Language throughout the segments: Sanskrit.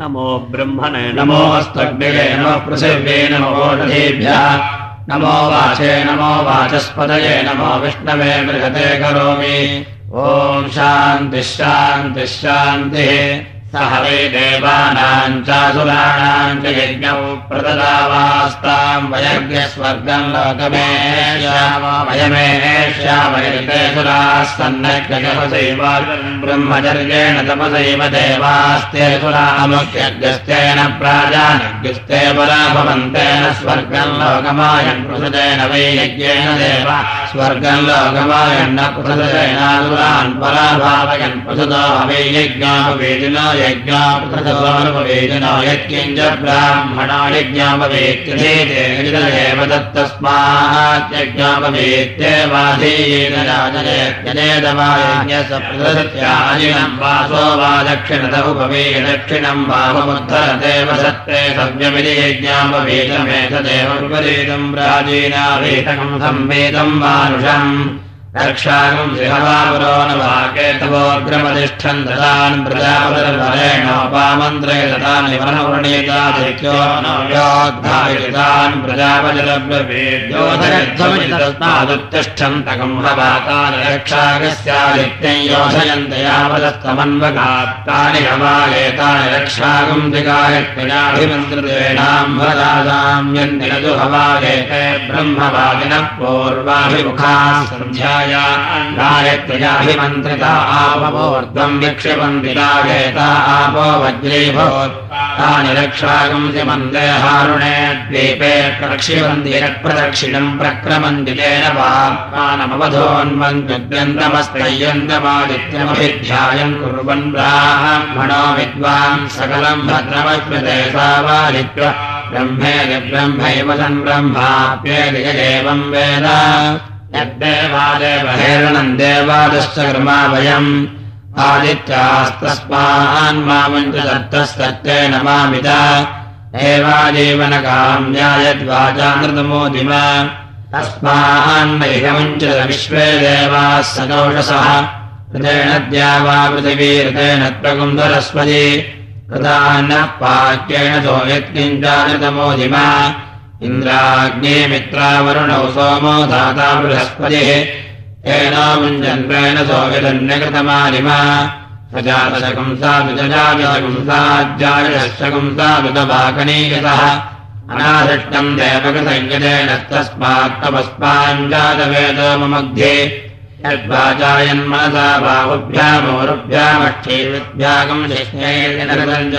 नमो ब्रह्मणे नमो अस्तग्निरे नमः पृथिव्ये नमो ओषधीभ्यः नमो वाचे नमो वाचस्पदये नमो विष्णवे बृहते करोमि। ॐ शान्तिः शान्तिः शान्तिः सह वै देवानाम् चासुराणाम् च यज्ञौ प्रददावास्ताम् वयज्ञस्वर्गम् लोकमेश्यामयमेश्यामयते सुराः सन्नग्यजपसैव ब्रह्मचर्येण तपसैव देवास्ते सुरामुख्यज्ञस्तेन प्राजानज्ञस्ते परा भवन्तेन स्वर्गम् लोकमायन् पृथुतेन वै यज्ञेन देव स्वर्गम् लोकमायन्न पृथुतेनासुरान् पराभावयन् पृथुतो वै यज्ञापवेदिनो यज्ञापवेदिनो यत्किञ्च ब्राह्मणा यज्ञापवेत्येव दत्तस्मात् यज्ञापवेत्येवाधीन राजयज्ञेदवायज्ञसप्रदत्याजिनम् वासो वा दक्षिणत उपवे दक्षिणम् वाममुद्धरदेव सत्ते सव्यमिति यज्ञापवेदमेतदेव विपरीतम् प्राचीनावेतकम् संवेदम् मानुषम् रक्षाकम् गृहवापुरो न वाकेतवोऽग्रमतिष्ठन् ददान् प्रजापतिर्वरेणोपामन्त्रे ददानि वनवर्णीतादित्योऽनोयोद्धायितान् प्रजापतिरब्रवेद्योधयध्वमितस्मादुत्तिष्ठन् तकम् हवातानि रक्षाकस्यादित्यम् योधयन्त यावदस्तमन्वगाप्तानि हवालेतानि रक्षाकम् यन्निरतु हवालेते ब्रह्मवादिनः पूर्वाभिमुखाः सन्ध्याया गायत्र्याभिमन्त्रिता आपवोर्ध्वम् विक्षिपन्तिलागेता आपो तानि रक्षागंसि मन्दे हारुणे द्वीपे प्रक्षिपन्ति यत्प्रदक्षिणम् प्रक्रमन्ति तेन पाप्मानमवधोन्वन्त्यन्तमस्तय्यन्तमादित्यमभिध्यायम् कुर्वन् ब्राह्मणो विद्वान् सकलम् भद्रमश्नुते सावादित्य ब्रह्मेति ब्रह्मैव सन् ब्रह्माप्येति यदेवम् वेद यद्देवादेवहेरणम् देवादश्च कर्मा वयम् आदित्यास्तस्मान् मामम् च दत्तस्तत्तेन मामित एवाजीवनकाम्यायद्वाचानृतमोदिम तस्मान्नैकमम् च विश्वे देवाः सदोषसः ऋतेन द्यावा पृथिवी ऋतेन त्वकुन्दरस्पति कृतान्नः पाक्येण सो यत्किञ्चानृतमोदिमा इन्द्राग्ने मित्रावरुणौ सोमो धाता बृहस्पतिः। येनो मुञ्जन्त्रेण सोऽविदन्यकृतमालिमा सजातशकम् सा विजजातशकम् साज्जायशकम् सा विदवाकनीयतः अनाधिष्टम् देवकृतज्ञतेन तस्मात्तपस्माञ्जातवेदो ममध्ये यद्वाचायन्मनसा बाहुभ्यामोरुभ्यामक्षीविद्भ्यागम् शिष्णैर्यनकृतम्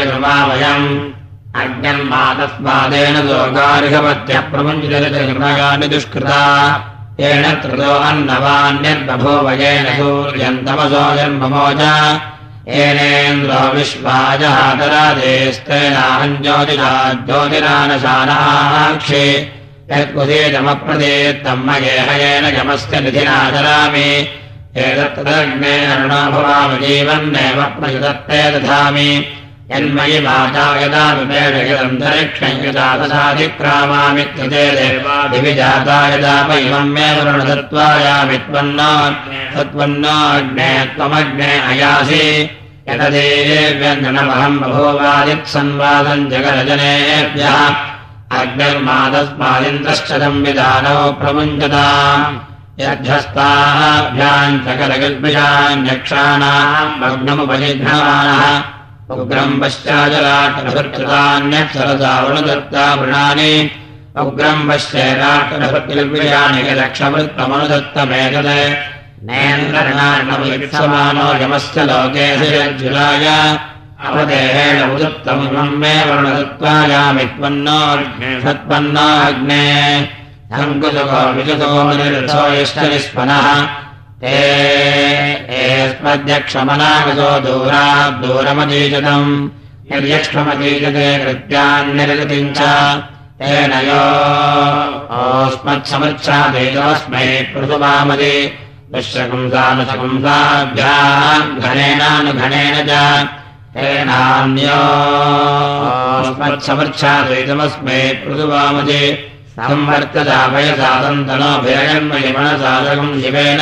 लोकार्हवत्यः प्रमुञ्जलगानि दुष्कृता। येन त्रितो अन्नवान्यद्बभूव येन सूर्यन्तमसो जन्ममोच येनेन्द्रो विश्वाजहातरादेस्तेनाहम् ज्योतिषा ज्योतिरानशानाक्षे यत्कुधीतमप्रदेत्तम् मयेहयेन गमस्य निधिनाचरामि एतत्तदग्ने अरुणो भवामजीवन्नेव प्रयुदत्ते दधामि यन्मयि वाचा यदा विपेषयदन्तरिक्षम् यदा तथाधिक्रामामि त्रिते देवादिविजाता यदा मयिमम् मे वरुणदत्त्वायामि त्वन्नो तत्त्वन्नोऽग्ने त्वमग्ने अयासि यतदेव्यञ्जनमहम् बभूवादित्संवादम् जगरजनेभ्यः अग्निर्मादस्मादिन्द्रश्च संविधानौ प्रमुञ्चता यद्धस्ताभ्याम् सकलकल्पिषान्यक्षाणाम् भग्नमुपजिघ्नमानः उग्रम् पश्चाजलाटभृतान्यक्षरसावणुदत्ता वृणानि। उग्रम् पश्चैराटभृतिर्विषयाणि लक्षवृत्तमनुदत्तमेतत् नेन्द्रणार्णवयुत्समानो यमस्य लोके शिरज्जुलाय अपदेहेण उदत्तमिमम् मे वरुणदत्त्वायामि त्वन्नोऽग्ने सत्पन्नोऽग्ने सङ्कुसुको विजुतो निरथो यश्चनिस्पनः स्मद्यक्षमनागतो दूरात् दूरमतीजतम्। निर्यक्ष्मतीजते कृत्यान्निर्गतिम् च तेन योस्मत्समृच्छादेतोऽस्मै पृथुवामदि दुःशकुंसानुशकुंसाभ्याम् घनेनानुघनेन च तेनान्योस्मत्समृच्छादेतमस्मै पृथुवामदि संवर्तदाभयसादन्तनोभिरयन्मयिमनसाधकम् शिवेन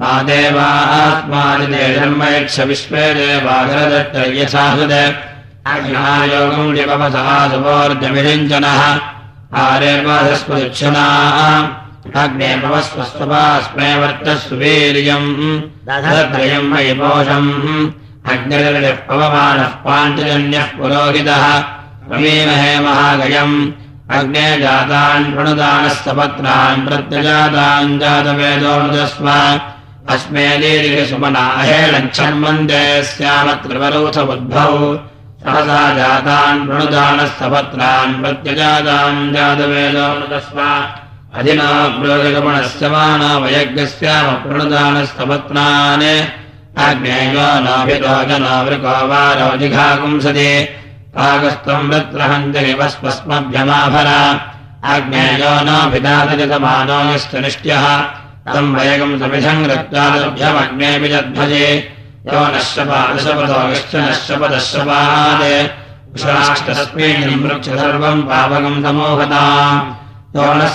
मा देवात्मादिदेशन्मयक्ष विश्वे देवागरदट्टर्यसासुद अग्नायोगम् लिपवसः सुवोर्जमिरिञ्जनः अग्ने पवस्वस्तपास्मे वर्तस्वीर्यम् दशत्रयम् मयि पोषम् पवमानः पाञ्चजन्यः पुरोहितः। प्रमीमहे अग्ने जातान् प्रत्यजातान् अस्मे दीर्घसुमना हेलच्छन्मन्दे स्यामत्रिवरोथबुद्धौ सहसा जातान् प्रणुदानस्तपत्रान् प्रत्यजातान् जातवेदोऽनुदस्व अधिना प्रोगमणस्य मानावयज्ञस्याम प्रणुदानस्तपत्रान् आज्ञेयो नाभितो जनावृको वा रोजिघाकुंसति कागस्त्वम् वृत्रहञ्जनिवस्वस्मभ्यमाभर आज्ञेयो नाभिदातजतमानो यश्च निष्ट्यः वयगम् समिधम् रक्तादभ्यमग्नेऽपि जध्वजे यो नश्यपादशपदो यश्च नश्यपदश्यपाद कुशास्तस्मिन् सर्वम् पावकम् समोहता। यो नः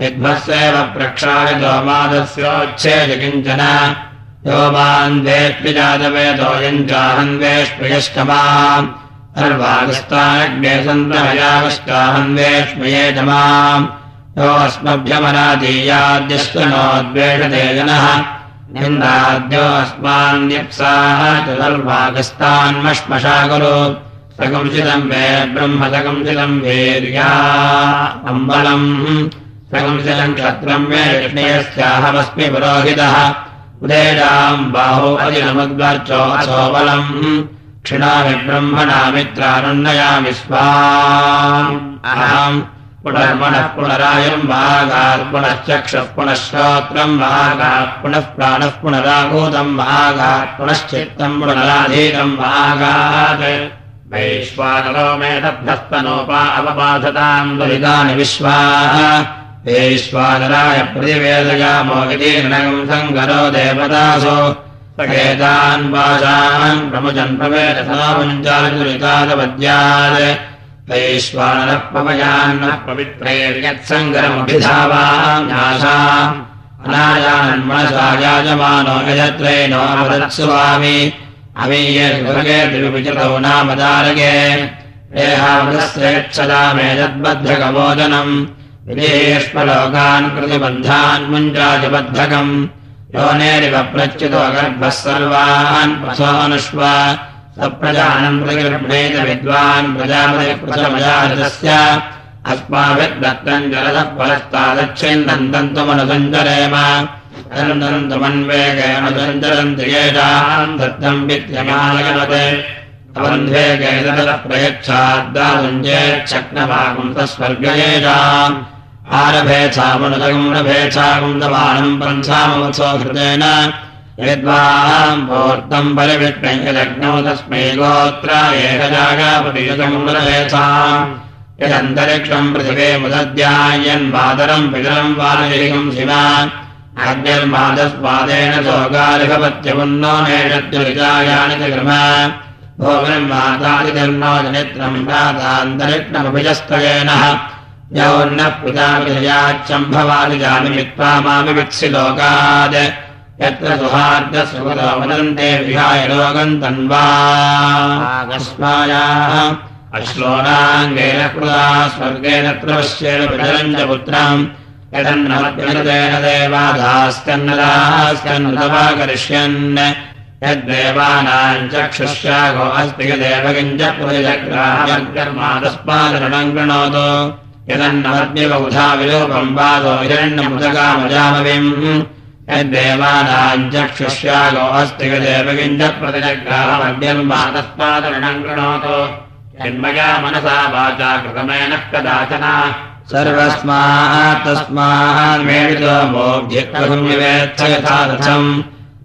विद्भस्यैव प्रक्षाय दोमादस्योच्छेद किञ्चन यो मान्वेष्पिजातवेदोऽयम् चाहन्वेष्पयष्टमा सर्वागस्तानग्ने सन्तमयागस्ताहन्वेष्मये च माम्। यो अस्मभ्यमनादीयाद्यश्च नोद्वेषते जनः। निन्दाद्यो अस्मान्यप्साः च सर्वागस्तान्मश्मशाकुरु सकंसितम् वे ब्रह्म सकंसितम् वीर्या। अम्बलम्। सकंसितम् क्षत्रम् मे कृष्णयस्याहमस्मि पुरोहितः। उदेशाम् बाहो अजिनमद्वर्चोऽसोबलम् क्षिणामि ब्रह्मणामित्रानुन्नयामि स्वा अहम् पुनर्मणः पुनरायम् भागात् पुनश्चक्षः पुनः श्रोत्रम् भागात् पुनः प्राणः पुनराभूतम् भागात् पुनश्चित्तम् पुनराधीतम् भागात् वैश्वानरो मेधभ्यस्तनोपा अवबाधताम् दुरितानि विश्वाः। वैश्वानराय प्रतिवेदयामो विदीर्णकम् सङ्करो देवदासो सकेतान् वाचान् प्रमुजन् प्रवेदसामुञ्जालुरितादपद्यात् वैश्वानरः पवयान्नः पवित्रैर्यत्सङ्गरमभिधावान्यासा अनायान्मनसा याजमानो यजत्रैनो अवदत्सुवामि अमीये विचतौ नामदारगे। देहामृतस्येच्छदा मे यद्बद्धकमोदनम् विदेष्मलोकान् कृतिबन्धान् मुञ्जातिबद्धकम् योनेरिव प्रच्युतो गर्भः सर्वान् प्रसोऽनुष्व सप्रजानम् प्रतिगृह्णेत विद्वान् प्रजापतिप्रथमजातस्य अस्माभिर्दत्तम् जलदः परस्तादच्छिन्दम् तन्तुमनुसञ्चरेम तमन्वेगेणुसञ्चरन्ति येषाम् दत्तम् विद्यमानगमते अवन्ध्वेगेतः प्रयच्छाद्दासञ्चेच्छक्नभागम् तस्वर्गयेषाम् आरभेच्छामनुदगम् रभेच्छाकुन्दमानम् पन्थामवत्सो हृतेन यद्वाम् पूर्तम् परिविष्णयलग्नौ तस्मै गोत्र एकजागापतियुतम् रभेच्छाम् यदन्तरिक्षम् पृथिवे मुदद्यायन्मादरम् पितरम् वानयिकम् शिवा अग्निर्मादस्वादेन सोगालिभपत्यमुन्नो नेषत्युरितायानि च कृम भोगनिर्मातादिधर्मो जनित्रम् प्रातान्तरिक्षमभिजस्तयेनः वित्सि लोकात् यत्र सुहार्दसुगतो वदन्ते विहाय लोकम् तन्वास्मायाः अश्लोनाङ्गेन कृता स्वर्गेण त्रवश्येन पितरम् च पुत्रम्। यदन्नमत्यनुदेन देवादास्कन्नदास्कन्नतवा करिष्यन् यद्देवानाम् चक्षुष्यागो अस्ति यदेव किञ्च प्रजग्राहकर्मादस्मादरणम् यदन्नमद्यबुधा विलोपम् वादो हिरण्यमुदकामजामविम् यद्देवानाम् चक्षुष्यागो अस्ति यदेव किञ्च प्रतिजग्राहमद्यन्मादस्मादरणम् कृणोतु। मनसा वाचा कृतमेनः कदाचन। सर्वस्मात् तस्मात् मेलितो मोग्ध्यक्वगम्यवेत्थ यथा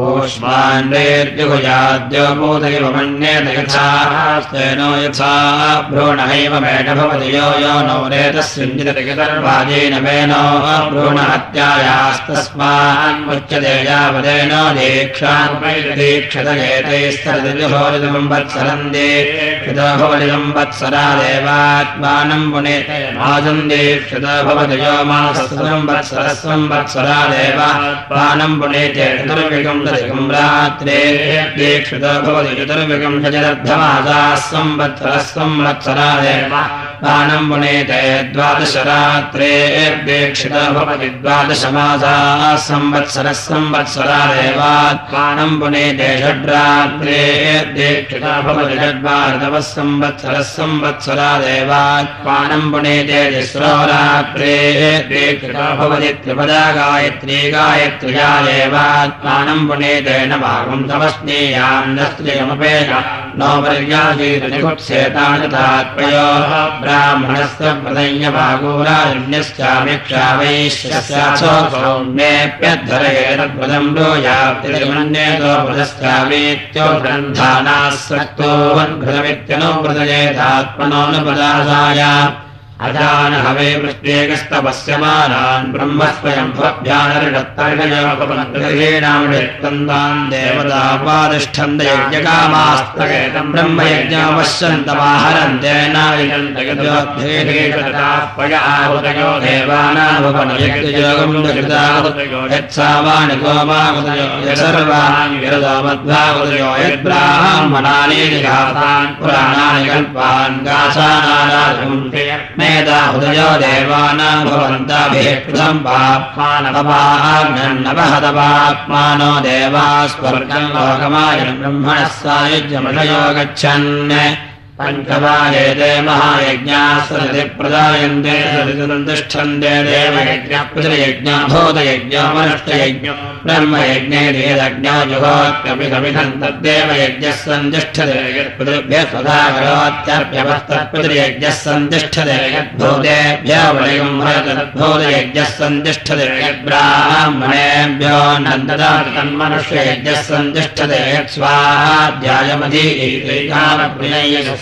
ूष्मान्वेद्युगुजाद्योबोधैव मन्येत यथास्तेनो यथा भ्रूणहैव मेण भवति यो यो नो रेतस्विञ्जितर्वाजेन मेनो भ्रूणहत्यायास्तस्मान्मुच्यते यावदेनो दीक्षादीक्षतगेतैस्तरदिजुहोरिदम् वत्सरम् दीक्षितो भवति संवत्सरा देवात्मानम् पुनेते माजम् दीक्षितो भवति यो मासम् वत्सरस्वम् वत्सरा देवात्मानम् पुनेते चतुर्विगम् चतुर्विंशतिकम् रात्रे दीक्षितो भवति चतुर्विंशतिरर्धमासाः संवत्सरः संवत्सरादेव पानम् पुनेते द्वादशरात्रे दीक्षितो भवति द्वादशमासाः संवत्सरः संवत्सरादेवात् पानम् पुनेते दीक्षितो भवति षड्वार्धवः संवत्सरः संवत्सरादेवात् पानम् पुनेते तिस्रो रात्रे दीक्षितो भवति त्रिपदा गायत्री गायत्र्या देवात् पानम् पुनेतेन भागम् तमस्नेयाम् न स्त्रियमपेन नो पर्याशीर्निकुत्सेतानि तात्मयोः ब्राह्मणस्य प्रदय्यभागोरारण्यश्चामिक्षावैश्यस्यामेऽप्यद्धरयेतद्वदम् लोयाप्तिर्मन्येतो प्रदस्यामीत्यो ग्रन्थानाः सक्तो वन्भृतमित्यनुप्रदयेतात्मनो न पदासाय अजानहवे पृष्टेकस्तपस्यमानान् ब्रह्मस्वयम्भ्यानर्षत्तर्गयोपमन्त्रीणाम् देवतापादिष्ठन्त यज्ञकामास्तकेतम् ब्रह्मयज्ञावश्यन्तमाहरन्तेनायन्तयो देवानाभुवनयज्ञयोगम् यत्सावानि गोमागुदयो सर्वान् विरदोमद्भागुदयो यद्ब्राह्मणानि घातान् पुराणानि कल्पान् गासानाराजम् पाप्मानवहतपाप्मानो देवा स्वर्गम् लोकमायम् ब्रह्मणः सायुज्यमषयो गच्छन् पञ्चमायेते महायज्ञाः सदति प्रदायन्ते सदितिष्ठन्ते देवयज्ञप्रतियज्ञा भूतयज्ञामनुष्टयज्ञो ब्रह्मयज्ञे देदज्ञो जुहोत्यपिधमिधम् सन्तिष्ठते यत्पितृभ्यः सदा करोत्यप्यवस्तत्पितृयज्ञः सन्तिष्ठते यद्भूतेभ्यो वलयम् हरतद्भूतयज्ञः सन्तिष्ठते यद्ब्राह्मणेभ्यो नन्ददातन्मनुष्ययज्ञः सन्तिष्ठते यत् स्वाहाध्यायमधीयैकामप्रिययश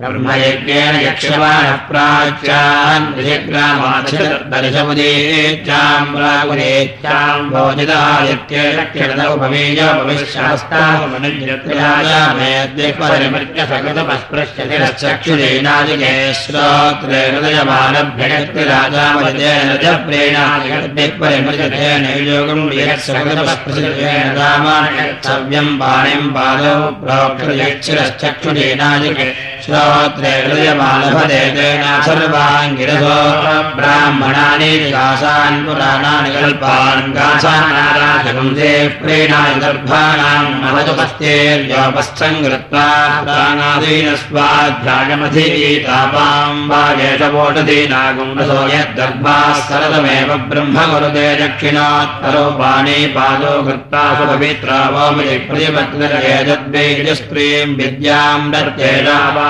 ब्रह्मयज्ञेन यक्षमाणः दर्शमुदीत्याम् प्रागुदेत्याम् भोजितादित्यक्षणमुपवीयपविश्वास्तामनित्यसकृतपस्पृश्यतिरश्चक्षुरेणादिके श्रोत्रे रामायक्षव्यम् पाणिम् पादौ प्रोक्षयक्षिरश्चक्षुरेणादिके श्रोत्रे हृदयमालभते तेन सर्वाङ्गिरसो ब्राह्मणानि विकासान् पुराणानि कल्पान् गासानाराजगुंसे प्रेणाय दर्भाणाम् महदुपस्तेर्योपस्थम् कृत्वा प्राणादीनस्वाध्यायमधीतापाम् वागेशवोटदीनागुण्डसो यद्दर्भाः सरदमेव ब्रह्म कुरुते दक्षिणात्तरोपाणि पादो कृत्वा सुपवित्रा वोमि प्रतिपत्नरेजद्वैजस्त्रीम् विद्याम् दर्त्येजावागेतत्परमक्षरम्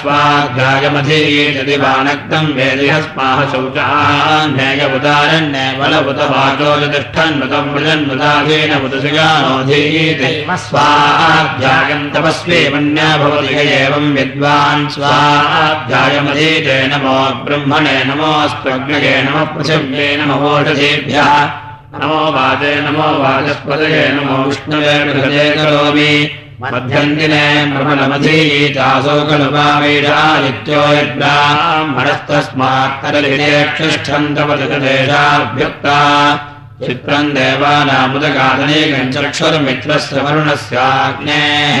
स्वाध्यायमधीयति वानक्तम् वेदिहस्माः शौचान्येयमुदारण्ये बलबुत वाचो तिष्ठन्नुतम् मृजन्मुदाधीन मुदशिगानोधीयते स्वाध्यायम् तपस्वी मन्या भवति य एवम् विद्वान्। स्वाध्यायमधीते नमो ब्रह्मणे नमोऽस्त्वग्नये नमः पृथिव्ये नमोषधेभ्यः नमो वाचे नमो वाचस्पदये नमो विष्णवे बृहदे करोमि। मध्यन्दिने प्रबलमधीतासोकलुपावीडादित्यो यद्ब्राह्मणस्तस्मात् करलिनेक्षिष्ठन्तवददेशाभ्युक्ता चित्रम् देवानामुदगादनेकम् चक्षुर्मित्रस्य वरुणस्याग्नेः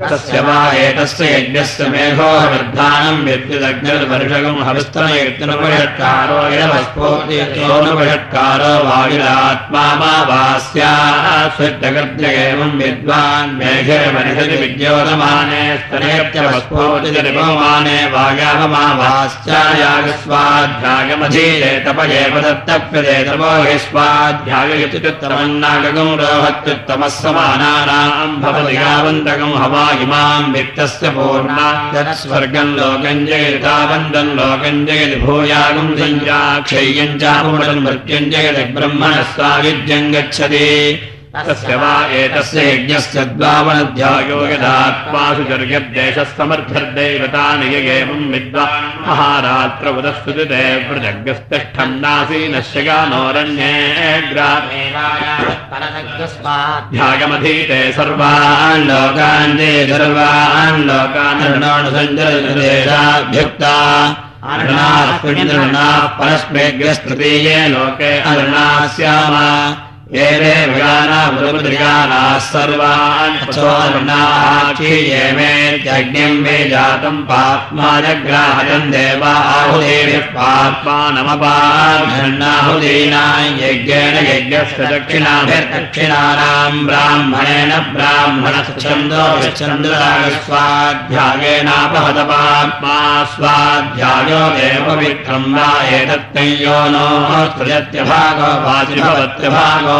तस्य वा एतस्य यज्ञस्य मेघोहवर्धानम् व्यक्तिदग्निर्वर्षकम् हविस्तनयज्ञनुपषट्कारो यवस्फोतियोनुपषट्कारो वायुरात्मा मा वास्याश्वग्य एवम् विद्वान् मेघे वनिषति विद्योतमाने स्तनेत्यवस्फोतिरिपमाने वायावमा वास्यायागस्वाध्यायमधीरे तप एव दत्तप्यते तपो हि स्वाध्याययुत्युत्तमन्नागम् रोहत्युत्तमः समानानाम् भवति यावन्तकम् हवा इमाम् वित्तस्य पूर्णा स्वर्गम् लोकम् जयति तावन्तम् लोकम् जयति भूयागम् सञ्जाक्षय्यम् चापुमटम् मृत्युम् जयति ब्रह्मणः साविद्यम् गच्छति तस्य वा एतस्य यज्ञस्य द्वावनध्यायो यदात्मासु जर्यद्देशः समर्थर्दैवतानि य एवम् विद्वान् महारात्र उदस्तुतिते वृजग्रस्तिष्ठन्नासीनस्य गानोरण्ये ध्यागमधीते सर्वान् लोकान् ते सर्वान् लोकान् ऋणानुसञ्जरदेशाभ्युक्ता अरुणाः परस्मेग्रस्तृतीये लोके अरुणा स्याम ये गानाः सर्वान् क्षीयेमेत्यग्निम् मे जातम् पाप्माजग्राहतम् देवा आहुदेव्यः पाप्मानमपाहुदीना यज्ञेन यज्ञस्य दक्षिणाभिर्दक्षिणानाम् ब्राह्मणेन स्वाध्यायेनापहत पाप्मा स्वाध्यायो देवविक्रम् वा एतत्तयो नो सृजत्यभागो वाचिभवत्यभागो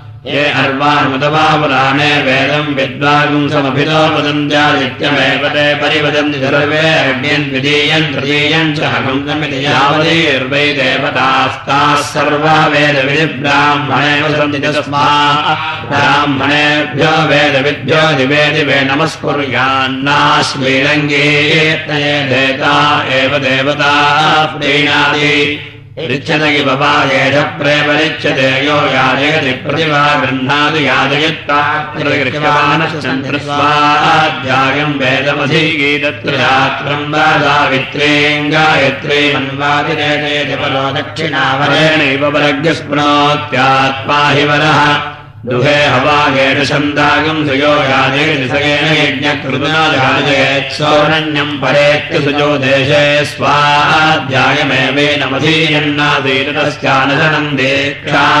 ये अर्वानुमतमापुराणे वेदम् विद्वागुंसमभितो वदन्त्यादित्यमेव ते परिवदन्ति सर्वे अग्न्यन् द्वितीयम् तृतीयम् च हगुंसमिति यावतीर्वै देवतास्ताः सर्वा वेदविधिब्राह्मणेव सन्ति तस्मा ब्राह्मणेभ्यो वेदविद्भ्यो दिवे दिवे नमस्कुर्यान्नाश्मीरङ्गे देता एव देवता प्रीणादि ऋच्छदि बवायेष प्रेमरिच्छते यो याजयति प्रतिभा गृह्णादि याजयत्वाध्यायम् वेदमधीगीतत्र रात्रम् वा सावित्रीम् गायत्री मन्वादिरेणेति परो दक्षिणावरेणैव वरज्ञस्पृणोत्यात्मा हि वरः दुहे हवागेण छन्दागम् सुयो याजेन यज्ञकृतनाजायेत्सौरण्यम् परेत्य सुजो देशे स्वाध्यायमेवेनमधीयन्नादीरतस्यानशनन्दे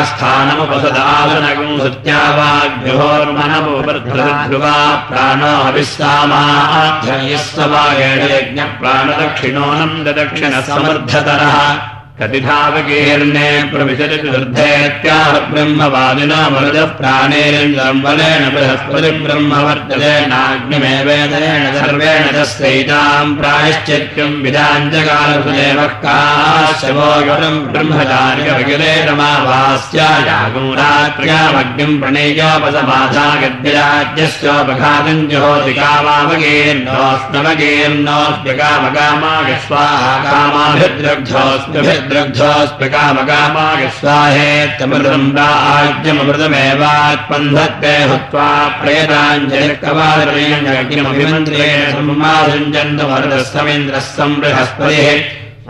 स्थानमुपसदासनगम् सत्यावाग्योर्मनमुवर्ध्रुवा प्राणो हविस्सामाध्ययस्वगेण यज्ञप्राणदक्षिणोऽनम् ददक्षिणः प्रतिधावकीर्णे प्रविशतिदुर्धेत्याह ब्रह्मवादिनामरुदः प्राणेरञ्जम्बलेन बृहस्पति नाग्निमेवेदेन सर्वेण तस्यैताम् प्रायश्चित्यम् विदाञ्जकालसुदेवः काश्यवोगरम् ब्रह्मचार्यवगिरेरमावास्यागौरात्र्यामग्निम् प्रणेयोपसमाधागद्यराज्यस्योपघातम् जुहोति यद्रग्ध्वास्पृकामकामायस्साहेत्यमृतम्बाज्यमृतमेवात्मन्धत्ते हुत्वा प्रेताञ्जलिकवादरेण्यग्निमभिमन्त्रेण सम्मासञ्जन्तमरुदस्तमिन्द्रः संबृहस्पतिः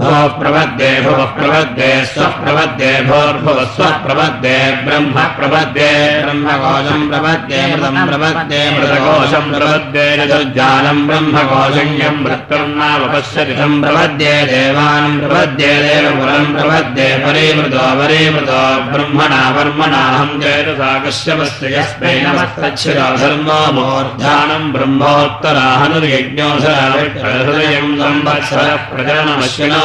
भवः प्रपद्ये भवः प्रपद्ये स्वप्रपद्ये भोर्भुवः स्वप्रपद्ये ब्रह्म प्रपद्ये ब्रह्मकोशम् प्रपद्ये मृतम् प्रपद्ये मृतकोशम् प्रपद्ये ब्रह्मकोशम् मृत्युर्नावपश्यति तम् प्रपद्ये देवानम् प्रपद्ये देवपुरम् प्रपद्ये परीमृतो वरीमृतो ब्रह्मणा ब्रह्मोत्तराहनुर्यज्ञोऽधराहृदयम् संवत्सरः प्रजनमश्विनो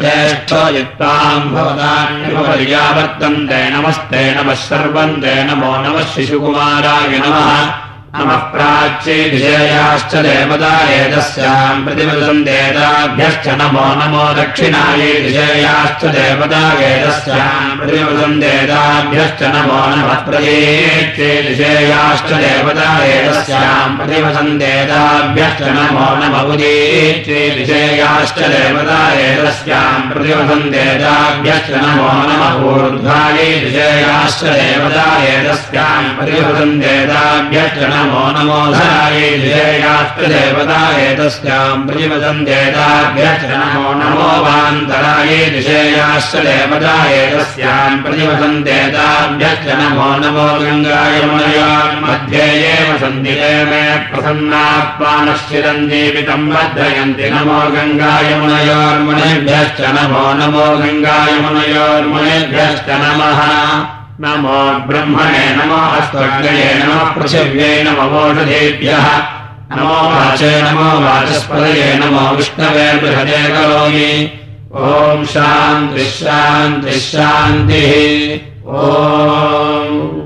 युक्ताम् भूतान्युपर्यावर्तन्ते नमस्ते नमः सर्वम् ते नमो नमः शिशुकुमाराय नमः नमः प्राच्ये विजयाश्च देवता एतस्याम् प्रतिमृतम् देताभ्यश्च नमो नमो दक्षिणायै विजयाश्च देवता एतस्याम् प्रतिमृतम् देताभ्यश्च नमो नमः प्रयेत्ये विजयाश्च देवता एतस्याम् प्रतिमृतम् देताभ्यश्च नमो नम उदीत्ये विजयाश्च देवता एतस्याम् प्रतिमृतम् देताभ्यश्च नमो नमः ऊर्ध्वायै विजयाश्च देवता एतस्याम् प्रतिमृतम् देताभ्यश्च नमो धरायै विजयास्तदेवता एतस्याम् प्रतिपदम् देताभ्यश्च नमो नमो वान्तरायै विजयाश्च देवता एतस्याम् प्रतिपदम् देताभ्यश्च नमो नमो गङ्गायमुनयोर्मध्ये एव सन्ति मे प्रसन्नात्मानश्चिरम् जीवितम् वर्धयन्ति नमो गङ्गायमुनयोर्मुनिभ्यश्च नमो नमो गङ्गायमुनयोर्मुनिभ्यश्च नमः नमो ब्रह्मणे नमो नमः पृथिव्यै नमवोषधेभ्यः नमो वाचे नमो वाचस्पदये नमो विष्णवे बृहदे करोमि। ॐ शान्तिः शान्तिः शान्तिः। ॐ